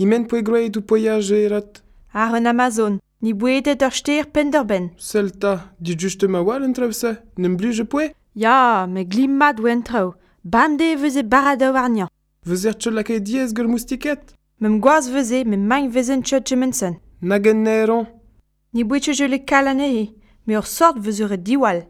Imen poe du ou poiagerat Ar an Amazon, ni bouetet ur steer penderben. Selta, di juste ma wal an traoù n'em blije poe Ya, me glimmat ou an bande Bamde veze barada war nian. Vez er tchol lakae diez gul moustiket Mem gwaz veze, mem mañ vezen tchol tchemensen. Nagen ne eran Ni bouet je le kalane e, me ur sort veze ur diwal.